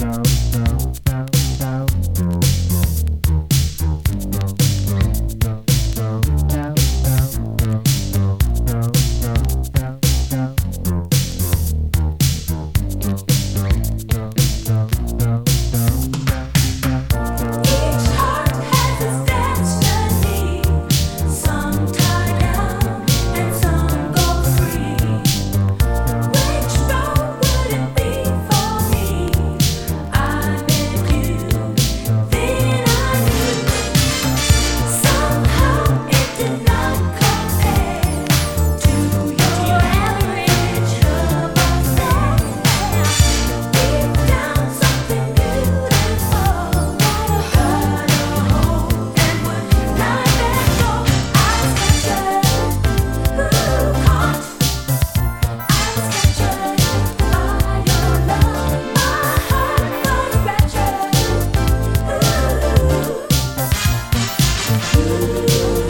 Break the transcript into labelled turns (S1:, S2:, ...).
S1: now. You.